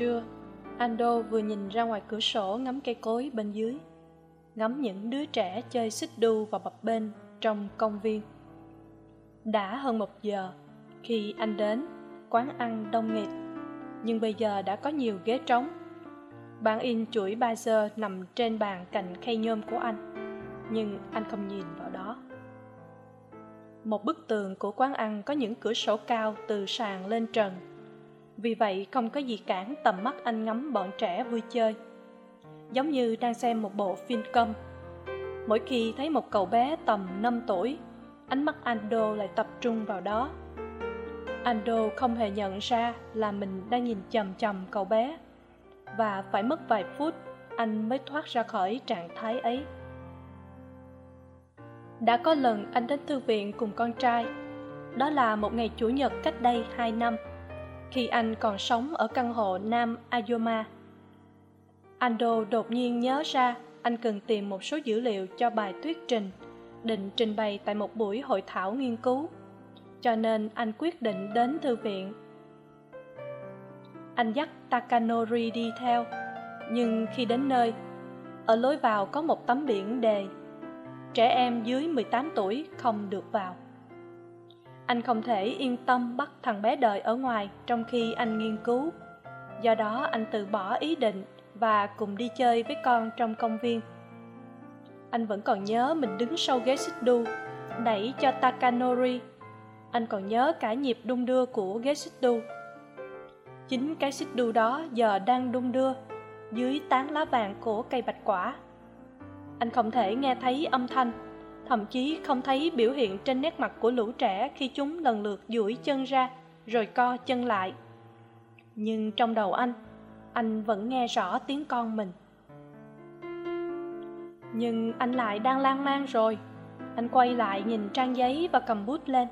trưa, ando vừa nhìn ra ngoài cửa sổ ngắm cây cối bên dưới, ngắm những đứa trẻ chơi xích đu và bập bênh trong công viên. Đã hơn một giờ khi anh đến quán ăn đông nghịt, nhưng bây giờ đã có nhiều ghế trống. Bản in chuỗi ba giờ nằm trên bàn cạnh khay nhôm của anh, nhưng anh không nhìn vào đó. Một bức tường của quán ăn có những cửa sổ cao từ sàn lên trần vì vậy, không có gì cản tầm mắt anh ngắm bọn trẻ vui chơi. Giống như đang xem một bộ phim câm mỗi khi thấy một cậu bé tầm năm tuổi, ánh mắt ando lại tập trung vào đó. Ando không hề nhận ra là mình đang nhìn chằm chằm cậu bé. Và phải mất vài phút, anh mới thoát ra khỏi trạng thái ấy. Đã có lần anh đến thư viện cùng con trai. Đó là một ngày chủ nhật cách đây hai năm khi anh còn sống ở căn hộ nam ayoma. Ando đột nhiên nhớ ra anh cần tìm một số dữ liệu cho bài thuyết trình, định trình bày tại một buổi hội thảo nghiên cứu. Cho nên anh quyết định đến thư viện. Anh dắt takanori đi theo, nhưng khi đến nơi, ở lối vào có một tấm biển đề, trẻ em dưới mười tám tuổi không được vào anh không thể yên tâm bắt thằng bé đợi ở ngoài trong khi anh nghiên cứu. Do đó, anh từ bỏ ý định và cùng đi chơi với con trong công viên. Anh vẫn còn nhớ mình đứng sau ghế xích đu, đẩy cho takanori. Anh còn nhớ cả nhịp đung đưa của ghế xích đu. Chính cái xích đu đó giờ đang đung đưa dưới tán lá vàng của cây bạch quả. Anh không thể nghe thấy âm thanh thậm chí không thấy biểu hiện trên nét mặt của lũ trẻ khi chúng lần lượt duỗi chân ra, rồi co chân lại. Nhưng trong đầu anh anh vẫn nghe rõ tiếng con mình. Nhưng anh lại đang lan man rồi. Anh quay lại nhìn trang giấy và cầm bút lên.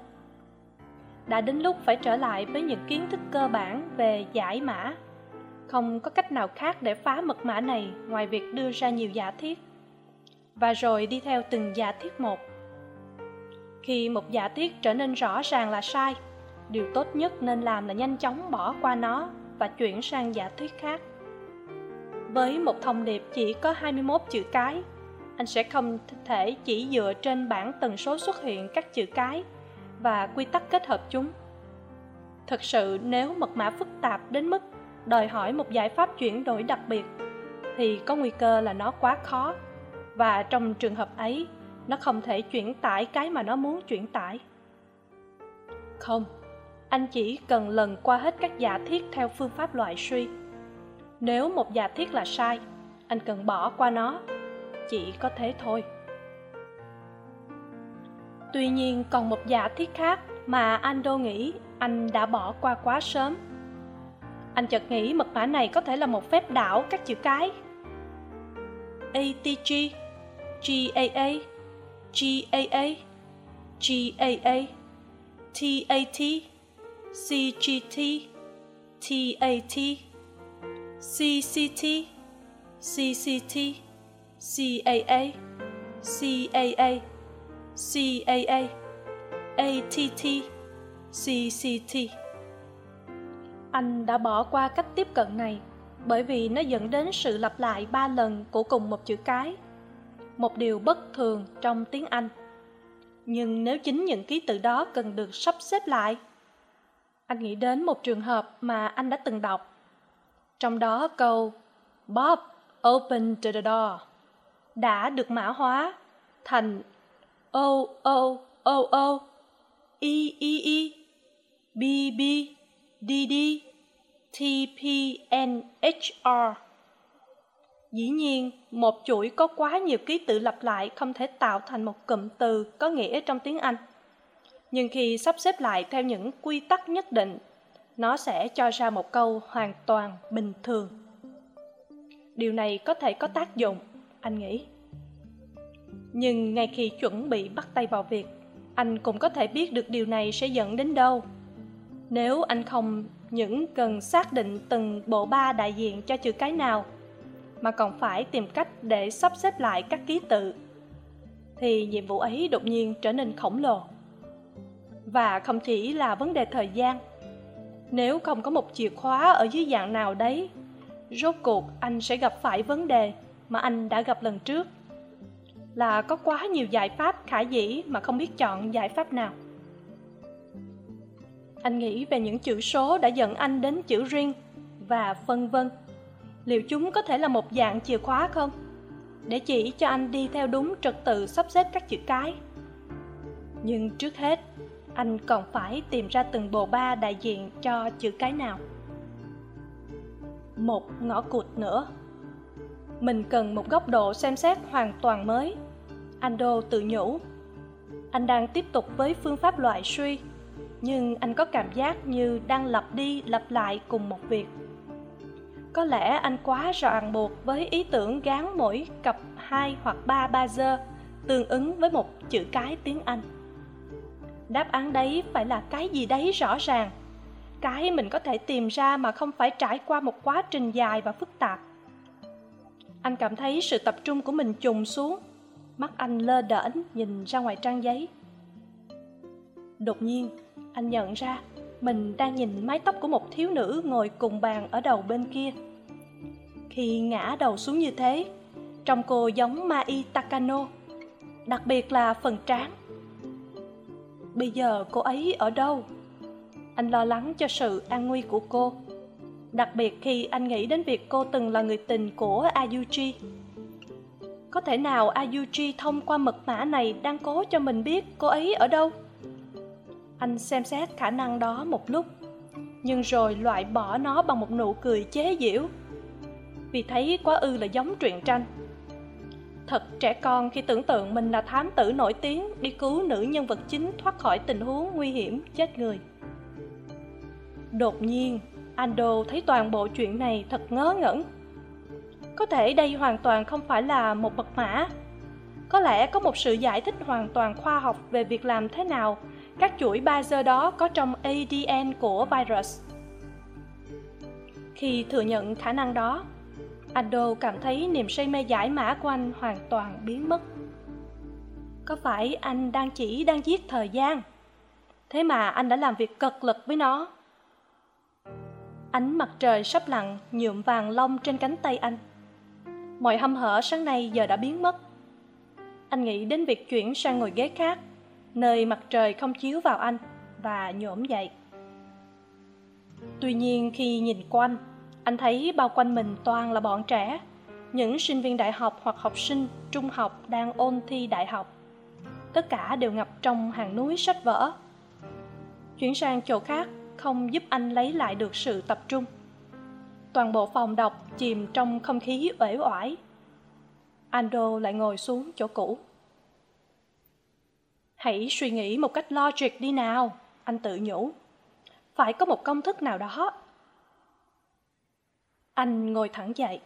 Đã đến lúc phải trở lại với những kiến thức cơ bản về giải mã. Không có cách nào khác để phá mật mã này ngoài việc đưa ra nhiều giả thiết và rồi đi theo từng giả thiết một. Khi một giả thiết trở nên rõ ràng là sai, điều tốt nhất nên làm là nhanh chóng bỏ qua nó và chuyển sang giả thuyết khác. Với một thông điệp chỉ có 21 chữ cái, anh sẽ không thể chỉ dựa trên bảng tần số xuất hiện các chữ cái và quy tắc kết hợp chúng. Thực sự, nếu mật mã phức tạp đến mức đòi hỏi một giải pháp chuyển đổi đặc biệt, thì có nguy cơ là nó quá khó và trong trường hợp ấy, nó không thể chuyển tải cái mà nó muốn chuyển tải. Không, anh chỉ cần lần qua hết các giả thiết theo phương pháp loại suy. Nếu một giả thiết là sai, anh cần bỏ qua nó. Chỉ có thế thôi. Tuy nhiên, còn một giả thiết khác mà ando nghĩ anh đã bỏ qua quá sớm. Anh chợt nghĩ mật mã này có thể là một phép đảo các chữ cái. Atg gaa gaa gaa tat cgt tat cct cct caa caa caa att cct anh đã bỏ qua cách tiếp cận này bởi vì nó dẫn đến sự lặp lại ba lần của cùng một chữ cái một điều bất thường trong tiếng anh. Nhưng nếu chính những ký tự đó cần được sắp xếp lại, anh nghĩ đến một trường hợp mà anh đã từng đọc. Trong đó câu, bob open to the door, đã được mã hóa thành o o o o e e e b b d d t p n h r dĩ nhiên, một chuỗi có quá nhiều ký tự lặp lại không thể tạo thành một cụm từ có nghĩa trong tiếng anh. Nhưng khi sắp xếp lại theo những quy tắc nhất định, nó sẽ cho ra một câu hoàn toàn bình thường. Điều này có thể có tác dụng, anh nghĩ. Nhưng ngay khi chuẩn bị bắt tay vào việc, anh cũng có thể biết được điều này sẽ dẫn đến đâu. Nếu anh không những cần xác định từng bộ ba đại diện cho chữ cái nào mà còn phải tìm cách để sắp xếp lại các ký tự, thì nhiệm vụ ấy đột nhiên trở nên khổng lồ. Và không chỉ là vấn đề thời gian, nếu không có một chìa khóa ở dưới dạng nào đấy, rốt cuộc anh sẽ gặp phải vấn đề mà anh đã gặp lần trước. Là có quá nhiều giải pháp khả dĩ mà không biết chọn giải pháp nào. Anh nghĩ về những chữ số đã dẫn anh đến chữ riêng và phân vân liệu chúng có thể là một dạng chìa khóa không? Để chỉ cho anh đi theo đúng trật tự sắp xếp các chữ cái. Nhưng trước hết, anh còn phải tìm ra từng bộ ba đại diện cho chữ cái nào. Một ngõ cụt nữa. Mình cần một góc độ xem xét hoàn toàn mới. Ando tự nhủ. Anh đang tiếp tục với phương pháp loại suy, nhưng anh có cảm giác như đang lặp đi lặp lại cùng một việc có lẽ anh quá ràng buộc với ý tưởng gán mỗi cặp hai hoặc ba ba dơ tương ứng với một chữ cái tiếng anh. Đáp án đấy phải là cái gì đấy rõ ràng. Cái mình có thể tìm ra mà không phải trải qua một quá trình dài và phức tạp. Anh cảm thấy sự tập trung của mình trùng xuống. Mắt anh lơ đễnh nhìn ra ngoài trang giấy. Đột nhiên, anh nhận ra mình đang nhìn mái tóc của một thiếu nữ ngồi cùng bàn ở đầu bên kia. Khi ngã đầu xuống như thế, trông cô giống mai takano, đặc biệt là phần trán. Bây giờ cô ấy ở đâu? Anh lo lắng cho sự an nguy của cô, đặc biệt khi anh nghĩ đến việc cô từng là người tình của ayuji. Có thể nào ayuji thông qua mật mã này đang cố cho mình biết cô ấy ở đâu? Anh xem xét khả năng đó một lúc. Nhưng rồi loại bỏ nó bằng một nụ cười chế giễu. Vì thấy quá ư là giống truyện tranh. Thật trẻ con khi tưởng tượng mình là thám tử nổi tiếng đi cứu nữ nhân vật chính thoát khỏi tình huống nguy hiểm, chết người. Đột nhiên, ando thấy toàn bộ chuyện này thật ngớ ngẩn. Có thể đây hoàn toàn không phải là một mật mã. Có lẽ có một sự giải thích hoàn toàn khoa học về việc làm thế nào các chuỗi ba giờ đó có trong adn của virus. Khi thừa nhận khả năng đó, ando cảm thấy niềm say mê giải mã của anh hoàn toàn biến mất. Có phải anh đang chỉ đang giết thời gian? Thế mà anh đã làm việc cật lực với nó. Ánh mặt trời sắp lặn nhuộm vàng lông trên cánh tay anh. Mọi hăm hở sáng nay giờ đã biến mất. Anh nghĩ đến việc chuyển sang ngồi ghế khác nơi mặt trời không chiếu vào anh, và nhổm dậy. Tuy nhiên khi nhìn quanh, anh thấy bao quanh mình toàn là bọn trẻ, những sinh viên đại học hoặc học sinh trung học đang ôn thi đại học. Tất cả đều ngập trong hàng núi sách vở. Chuyển sang chỗ khác, không giúp anh lấy lại được sự tập trung. Toàn bộ phòng đọc chìm trong không khí uể oải. Ando lại ngồi xuống chỗ cũ hãy suy nghĩ một cách logic đi nào, anh tự nhủ. Phải có một công thức nào đó. Anh ngồi thẳng dậy.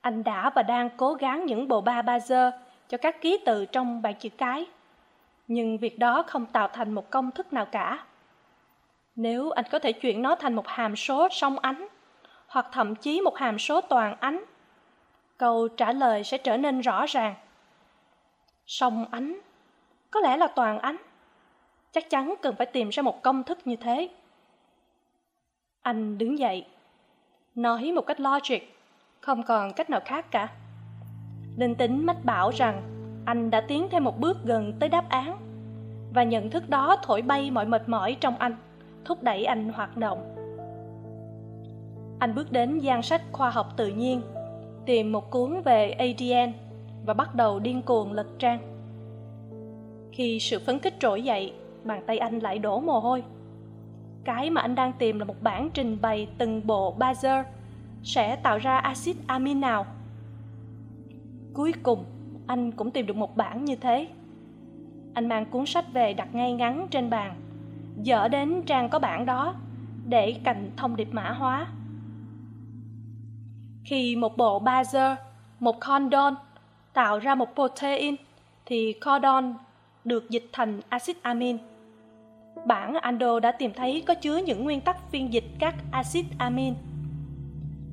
Anh đã và đang cố gắng những bộ ba ba dơ cho các ký tự trong bảng chữ cái, nhưng việc đó không tạo thành một công thức nào cả. Nếu anh có thể chuyển nó thành một hàm số song ánh, hoặc thậm chí một hàm số toàn ánh, câu trả lời sẽ trở nên rõ ràng. Song ánh có lẽ là toàn ánh. Chắc chắn cần phải tìm ra một công thức như thế. Anh đứng dậy, nói một cách logic, không còn cách nào khác cả. Linh tính mách bảo rằng anh đã tiến thêm một bước gần tới đáp án, và nhận thức đó thổi bay mọi mệt mỏi trong anh, thúc đẩy anh hoạt động. Anh bước đến gian sách khoa học tự nhiên, tìm một cuốn về adn và bắt đầu điên cuồng lật trang khi sự phấn khích trỗi dậy, bàn tay anh lại đổ mồ hôi. Cái mà anh đang tìm là một bản trình bày từng bộ bazơ sẽ tạo ra axit amin nào. Cuối cùng, anh cũng tìm được một bản như thế. Anh mang cuốn sách về đặt ngay ngắn trên bàn, dở đến trang có bản đó để cạnh thông điệp mã hóa. Khi một bộ bazơ một condon tạo ra một protein, thì codon được dịch thành axit amin. Bản ando đã tìm thấy có chứa những nguyên tắc phiên dịch các axit amin.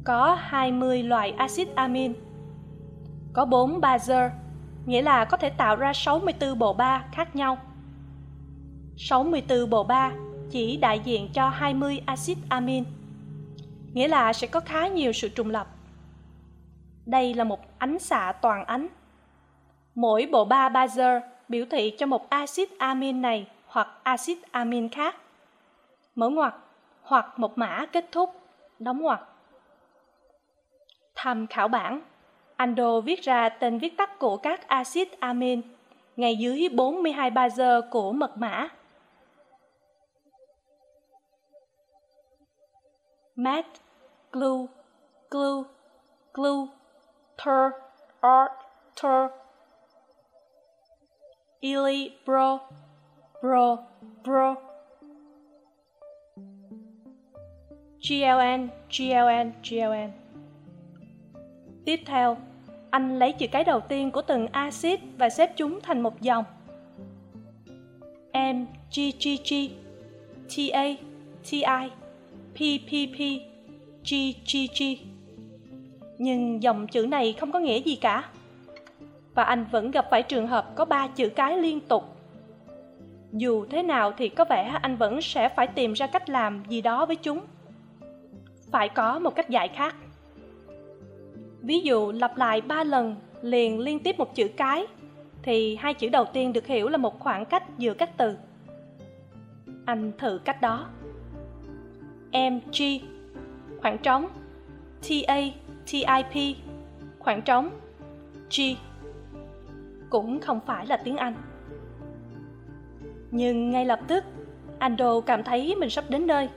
Có 20 loại axit amin. Có 4 bazơ nghĩa là có thể tạo ra 64 bộ ba khác nhau. 64 bộ ba chỉ đại diện cho 20 axit amin, nghĩa là sẽ có khá nhiều sự trùng lập. Đây là một ánh xạ toàn ánh. Mỗi bộ ba bazơ biểu thị cho một axit amin này hoặc axit amin khác. Mở ngoặc hoặc một mã kết thúc đóng ngoặc. Tham khảo bản Ando viết ra tên viết tắt của các axit amin ngay dưới 42 giờ của mật mã. Mat, glue, glue, glue, ter, art, ter, ili, bro, bro, bro, gln, gln, gln. Tiếp theo, anh lấy chữ cái đầu tiên của từng axit và xếp chúng thành một dòng. M, G, G, G, T, A, T, I, P, P, P, G, G, G. Nhưng dòng chữ này không có nghĩa gì cả. Và anh vẫn gặp phải trường hợp có ba chữ cái liên tục. Dù thế nào thì có vẻ anh vẫn sẽ phải tìm ra cách làm gì đó với chúng. Phải có một cách giải khác. Ví dụ lặp lại ba lần liền liên tiếp một chữ cái, thì hai chữ đầu tiên được hiểu là một khoảng cách giữa các từ. Anh thử cách đó. Mg khoảng trống. Ta tip khoảng trống. G cũng không phải là tiếng anh. Nhưng ngay lập tức ando cảm thấy mình sắp đến nơi.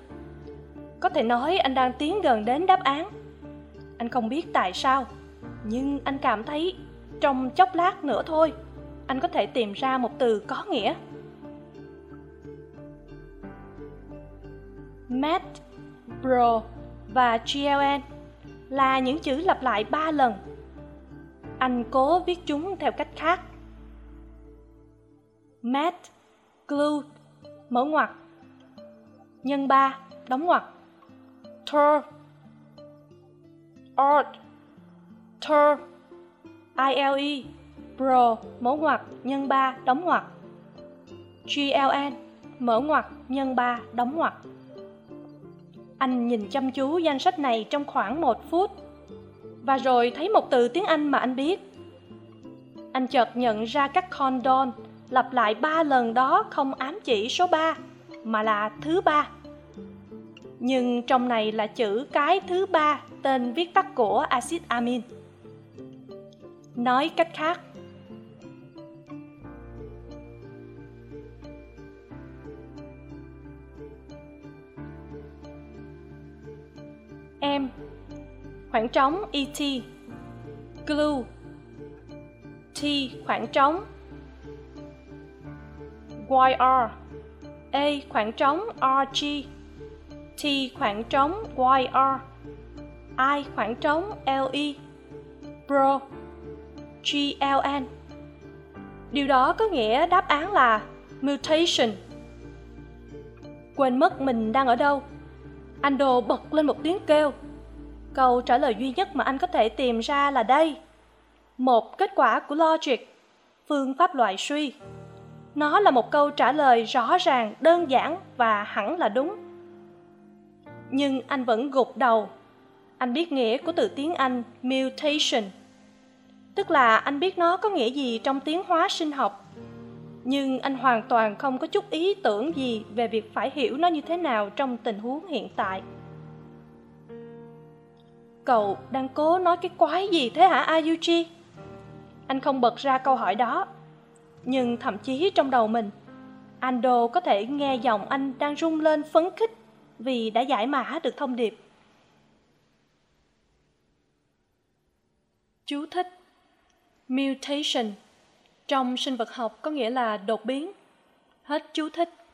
Có thể nói anh đang tiến gần đến đáp án. Anh không biết tại sao nhưng anh cảm thấy trong chốc lát nữa thôi anh có thể tìm ra một từ có nghĩa. Met, bro và gln là những chữ lặp lại ba lần anh cố viết chúng theo cách khác. Mat glue mở ngoặc. Nhân ba, đóng ngoặc. Tur art. Tur ile pro mở ngoặc. Nhân ba, đóng ngoặc. Gln mở ngoặc. Nhân ba, đóng ngoặc. Anh nhìn chăm chú danh sách này trong khoảng một phút và rồi thấy một từ tiếng anh mà anh biết. Anh chợt nhận ra các condon lặp lại ba lần đó không ám chỉ số ba, mà là thứ ba. Nhưng trong này là chữ cái thứ ba, tên viết tắt của axit amin. Nói cách khác. Em khoảng trống et glue. T, khoảng trống. Yr a, khoảng trống. Rg t, khoảng trống. Yr i, khoảng trống. Le bro gln điều đó có nghĩa đáp án là mutation. Quên mất mình đang ở đâu. Anh đồ bật lên một tiếng kêu câu trả lời duy nhất mà anh có thể tìm ra là đây. Một, kết quả của logic. Phương pháp loại suy. Nó là một câu trả lời rõ ràng, đơn giản và hẳn là đúng. Nhưng anh vẫn gục đầu. Anh biết nghĩa của từ tiếng anh mutation. Tức là anh biết nó có nghĩa gì trong tiếng hóa sinh học. Nhưng anh hoàn toàn không có chút ý tưởng gì về việc phải hiểu nó như thế nào trong tình huống hiện tại cậu đang cố nói cái quái gì thế hả Ayuji? anh không bật ra câu hỏi đó, nhưng thậm chí trong đầu mình, ando có thể nghe giọng anh đang rung lên phấn khích vì đã giải mã được thông điệp. Chú thích, mutation, trong sinh vật học có nghĩa là đột biến. Hết chú thích.